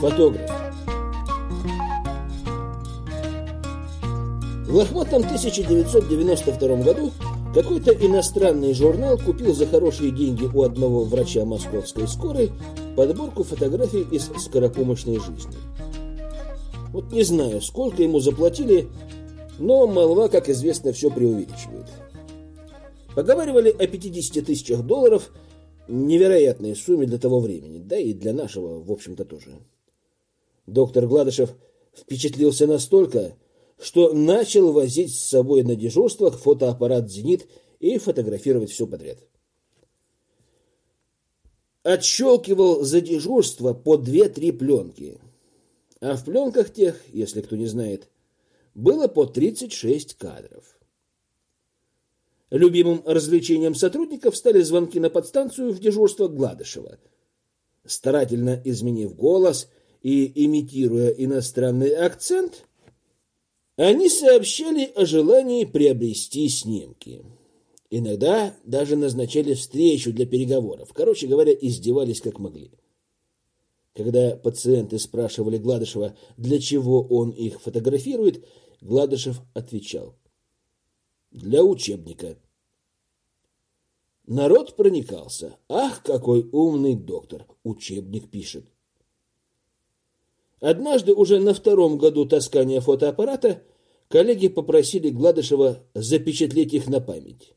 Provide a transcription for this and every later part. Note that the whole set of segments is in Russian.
Фотограф. В лохматом 1992 году какой-то иностранный журнал купил за хорошие деньги у одного врача московской скорой подборку фотографий из скоропомощной жизни. Вот не знаю, сколько ему заплатили, но молва, как известно, все преувеличивает. Поговаривали о 50 тысячах долларов, невероятной сумме для того времени, да и для нашего, в общем-то, тоже. Доктор Гладышев впечатлился настолько, что начал возить с собой на дежурствах фотоаппарат «Зенит» и фотографировать все подряд. Отщелкивал за дежурство по две-три пленки. А в пленках тех, если кто не знает, было по 36 кадров. Любимым развлечением сотрудников стали звонки на подстанцию в дежурство Гладышева. Старательно изменив голос и имитируя иностранный акцент, они сообщали о желании приобрести снимки. Иногда даже назначали встречу для переговоров. Короче говоря, издевались как могли. Когда пациенты спрашивали Гладышева, для чего он их фотографирует, Гладышев отвечал. Для учебника. Народ проникался. Ах, какой умный доктор! Учебник пишет. Однажды, уже на втором году таскания фотоаппарата, коллеги попросили Гладышева запечатлеть их на память.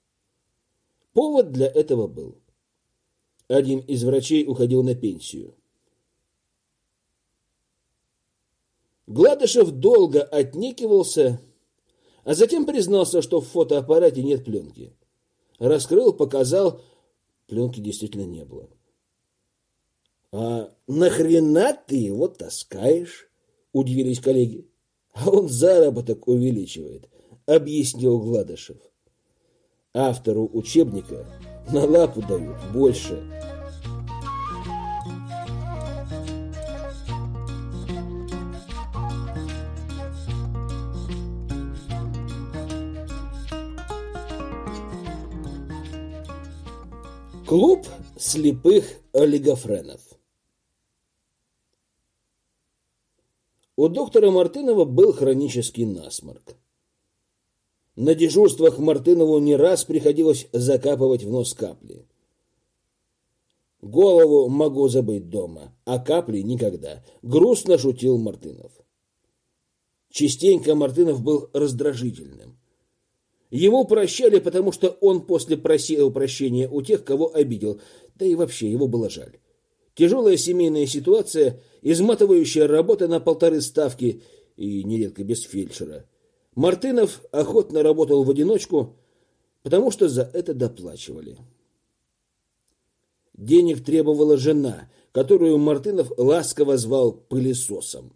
Повод для этого был. Один из врачей уходил на пенсию. Гладышев долго отнекивался, а затем признался, что в фотоаппарате нет пленки. Раскрыл, показал, пленки действительно не было. «А нахрена ты его таскаешь?» – удивились коллеги. «А он заработок увеличивает», – объяснил Гладышев. Автору учебника на лапу дают больше. Клуб слепых олигофренов У доктора Мартынова был хронический насморк. На дежурствах Мартынову не раз приходилось закапывать в нос капли. Голову могу забыть дома, а капли никогда. Грустно шутил Мартынов. Частенько Мартынов был раздражительным. Ему прощали, потому что он после просил прощения у тех, кого обидел, да и вообще его было жаль. Тяжелая семейная ситуация, изматывающая работа на полторы ставки и нередко без фельдшера. Мартынов охотно работал в одиночку, потому что за это доплачивали. Денег требовала жена, которую Мартынов ласково звал пылесосом.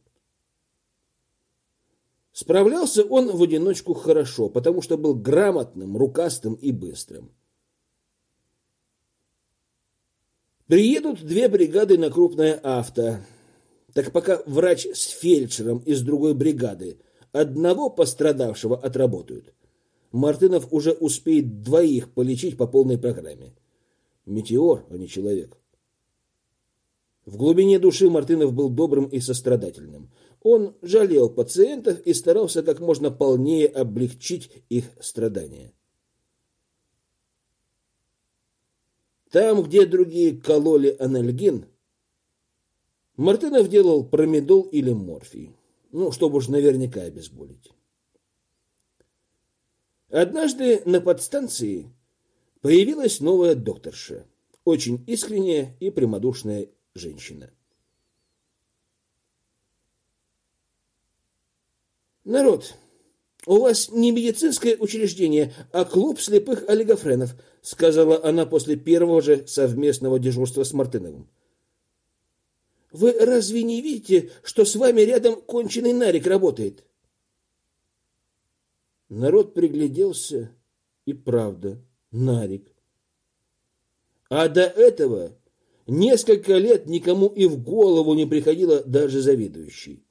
Справлялся он в одиночку хорошо, потому что был грамотным, рукастым и быстрым. Приедут две бригады на крупное авто. Так пока врач с фельдшером из другой бригады одного пострадавшего отработают, Мартынов уже успеет двоих полечить по полной программе. Метеор, а не человек. В глубине души Мартынов был добрым и сострадательным. Он жалел пациентов и старался как можно полнее облегчить их страдания. Там, где другие кололи анальгин, Мартынов делал промедол или морфий, ну, чтобы уж наверняка обезболить. Однажды на подстанции появилась новая докторша, очень искренняя и прямодушная женщина. Народ, у вас не медицинское учреждение, а клуб слепых олигофренов, сказала она после первого же совместного дежурства с Мартыновым. Вы разве не видите, что с вами рядом конченый нарик работает? Народ пригляделся, и правда, нарик. А до этого несколько лет никому и в голову не приходило даже завидующий.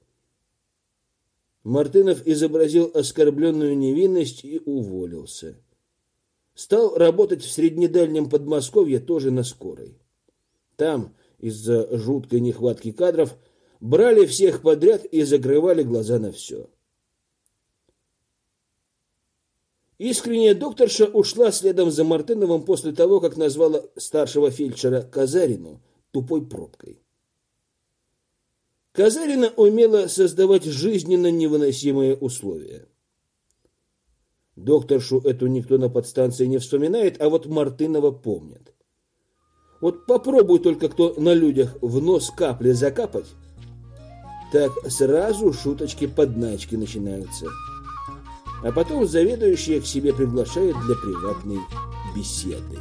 Мартынов изобразил оскорбленную невинность и уволился. Стал работать в среднедальнем Подмосковье тоже на скорой. Там, из-за жуткой нехватки кадров, брали всех подряд и закрывали глаза на все. Искренняя докторша ушла следом за Мартыновым после того, как назвала старшего фельдшера Казарину тупой пробкой. Казарина умела создавать жизненно невыносимые условия. Докторшу эту никто на подстанции не вспоминает, а вот Мартынова помнят. Вот попробуй только кто на людях в нос капли закапать, так сразу шуточки-подначки начинаются. А потом заведующая к себе приглашает для приватной беседы.